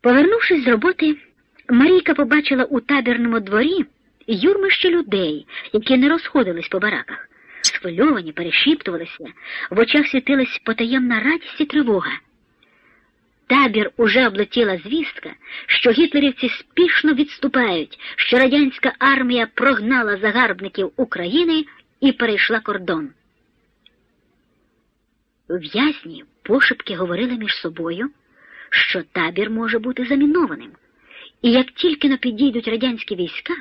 Повернувшись з роботи, Марійка побачила у табірному дворі юрмище людей, які не розходились по бараках. Схвильовані, перешіптувалися, в очах світилась потаємна радість і тривога. Табір уже облетіла звістка, що гітлерівці спішно відступають, що радянська армія прогнала загарбників України і перейшла кордон. В'язні пошепки говорили між собою, що табір може бути замінованим, і як тільки не підійдуть радянські війська,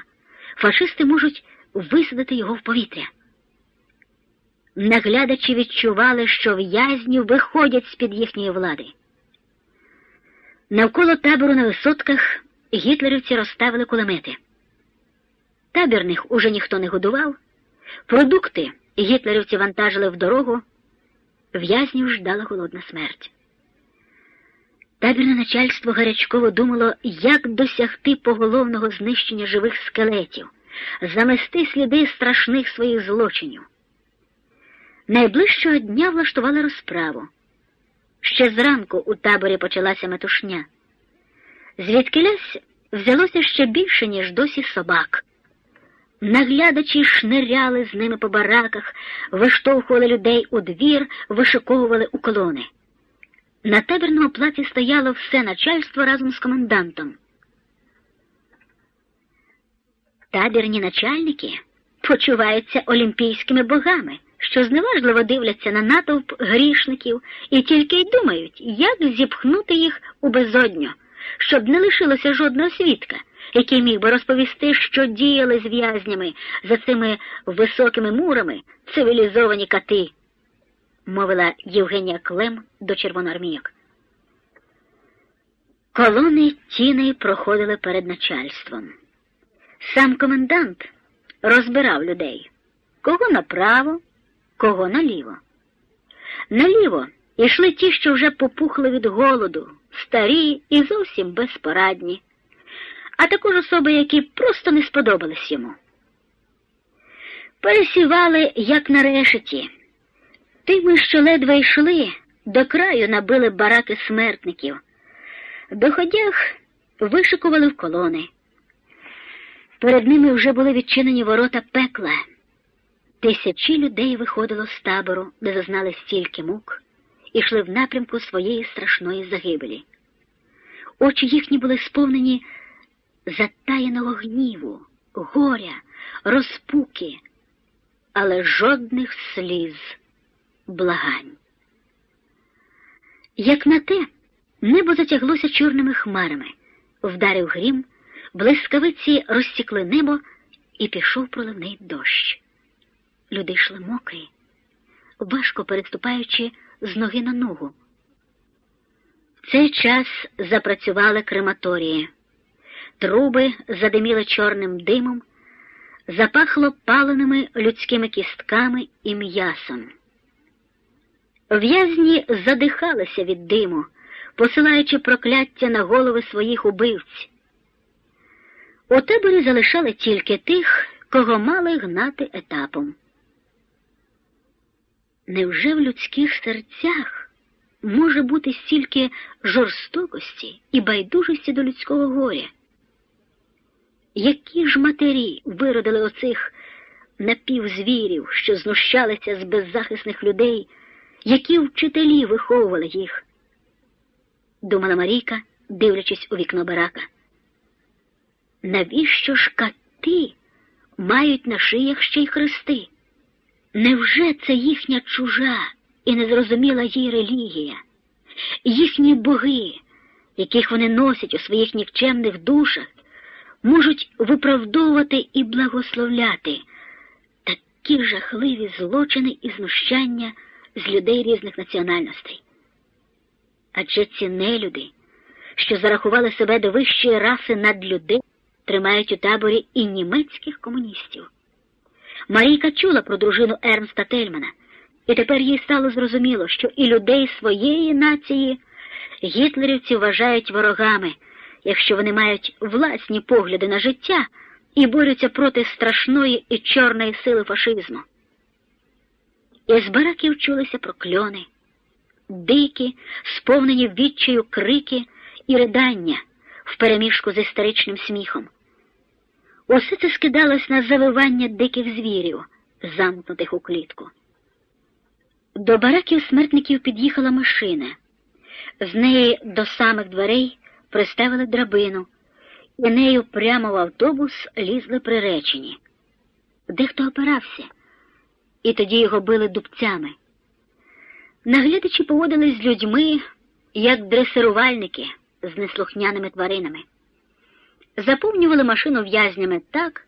фашисти можуть висадити його в повітря. Наглядачі відчували, що в'язнів виходять з-під їхньої влади. Навколо табору на висотках гітлерівці розставили кулемети. Табірних уже ніхто не годував, продукти гітлерівці вантажили в дорогу, в'язнів ждала голодна смерть. Табірне начальство гарячково думало, як досягти поголовного знищення живих скелетів, замести сліди страшних своїх злочинів. Найближчого дня влаштували розправу. Ще зранку у таборі почалася метушня. Звідкилясь взялося ще більше, ніж досі собак. Наглядачі шниряли з ними по бараках, виштовхували людей у двір, вишиковували у колони. На табірному плаці стояло все начальство разом з комендантом. Табірні начальники почуваються олімпійськими богами, що зневажливо дивляться на натовп грішників і тільки й думають, як зіпхнути їх у безодню, щоб не лишилося жодного свідка, який міг би розповісти, що діяли з в'язнями за цими високими мурами цивілізовані кати, мовила Євгенія Клем до червоноармійок. Колони тіни проходили перед начальством. Сам комендант розбирав людей кого направо, кого наліво. Наліво йшли ті, що вже попухли від голоду, старі і зовсім безпорадні, а також особи, які просто не сподобались йому. Пересівали, як на решеті. Тими, що ледве йшли, до краю набили бараки смертників, доходях вишикували в колони. Перед ними вже були відчинені ворота пекла. Тисячі людей виходило з табору, де зазнали стільки мук, і йшли в напрямку своєї страшної загибелі. Очі їхні були сповнені затаєного гніву, горя, розпуки, але жодних сліз, благань. Як на те, небо затяглося чорними хмарами, вдарив грім, блискавиці розсікли небо і пішов проливний дощ. Люди йшли мокрі, важко переступаючи з ноги на ногу. В цей час запрацювали крематорії. Труби задиміли чорним димом, запахло паленими людськими кістками і м'ясом. В'язні задихалися від диму, посилаючи прокляття на голови своїх убивць. У таборі залишали тільки тих, кого мали гнати етапом. Невже в людських серцях може бути стільки жорстокості і байдужості до людського горя? Які ж матері виродили оцих напівзвірів, що знущалися з беззахисних людей, які вчителі виховували їх? Думала Марійка, дивлячись у вікно барака. Навіщо ж кати мають на шиях ще й хрести? Невже це їхня чужа і незрозуміла їй релігія, їхні боги, яких вони носять у своїх нікчемних душах, можуть виправдовувати і благословляти такі жахливі злочини і знущання з людей різних національностей? Адже ці нелюди, що зарахували себе до вищої раси над людей, тримають у таборі і німецьких комуністів. Марійка чула про дружину Ернста Тельмана, і тепер їй стало зрозуміло, що і людей своєї нації гітлерівці вважають ворогами, якщо вони мають власні погляди на життя і борються проти страшної і чорної сили фашизму. Із бараків чулися прокльони, дикі, сповнені відчаю крики і ридання. впереміжку з істеричним сміхом. Усе це скидалось на завивання диких звірів, замкнутих у клітку. До бараків смертників під'їхала машина. З неї до самих дверей приставили драбину, і нею прямо в автобус лізли приречені. Дехто опирався, і тоді його били дубцями. Наглядачі поводились з людьми, як дресирувальники з неслухняними тваринами. Заповнювали машину в'язнями так,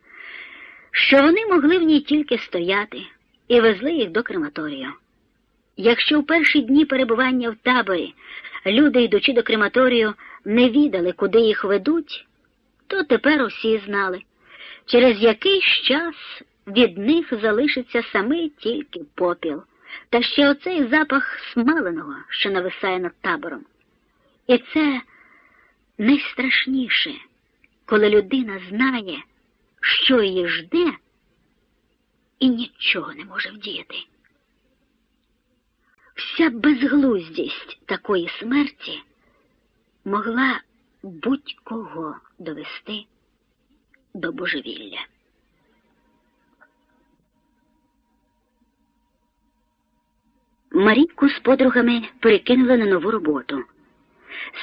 що вони могли в ній тільки стояти і везли їх до крематорію. Якщо в перші дні перебування в таборі люди, йдучи до крематорію, не відали, куди їх ведуть, то тепер усі знали. Через якийсь час від них залишиться саме тільки попіл, та ще оцей запах смаленого, що нависає над табором. І це найстрашніше, коли людина знає, що її жде, і нічого не може вдіяти. Вся безглуздість такої смерті могла будь-кого довести до божевілля. Марійку з подругами перекинули на нову роботу.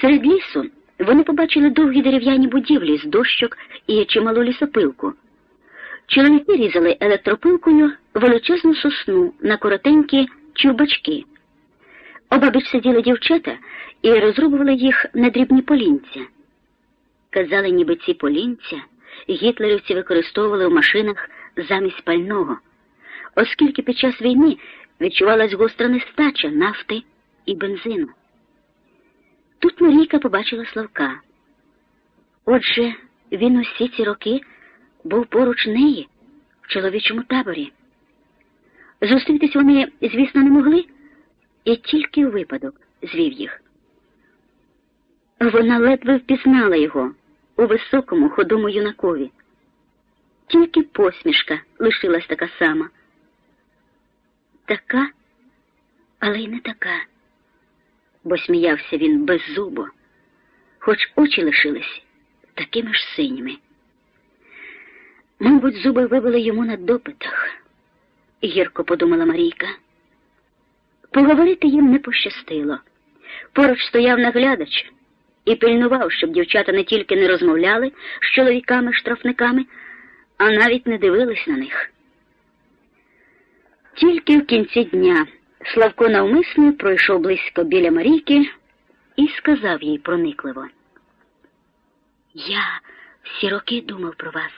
Серед лісу вони побачили довгі дерев'яні будівлі з дощок і чималу лісопилку. Чоловіки різали електропилкою величезну сосну на коротенькі чубачки. Обабіч сиділи дівчата і розрубували їх на дрібні полінця. Казали, ніби ці полінця гітлерівці використовували в машинах замість пального, оскільки під час війни відчувалась гостра нестача нафти і бензину. Тут Марійка побачила Славка. Отже, він усі ці роки був поруч неї в чоловічому таборі. Зустрітись вони, звісно, не могли, і тільки випадок звів їх. Вона ледве впізнала його у високому ходому юнакові. Тільки посмішка лишилась така сама. Така, але й не така, бо сміявся він беззубо, хоч очі лишились такими ж синіми. Мабуть, зуби вибили йому на допитах, гірко подумала Марійка. Поговорити їм не пощастило. Поруч стояв наглядач і пильнував, щоб дівчата не тільки не розмовляли з чоловіками-штрафниками, а навіть не дивились на них. Тільки в кінці дня Славко навмисно пройшов близько біля Марійки і сказав їй проникливо. Я всі роки думав про вас.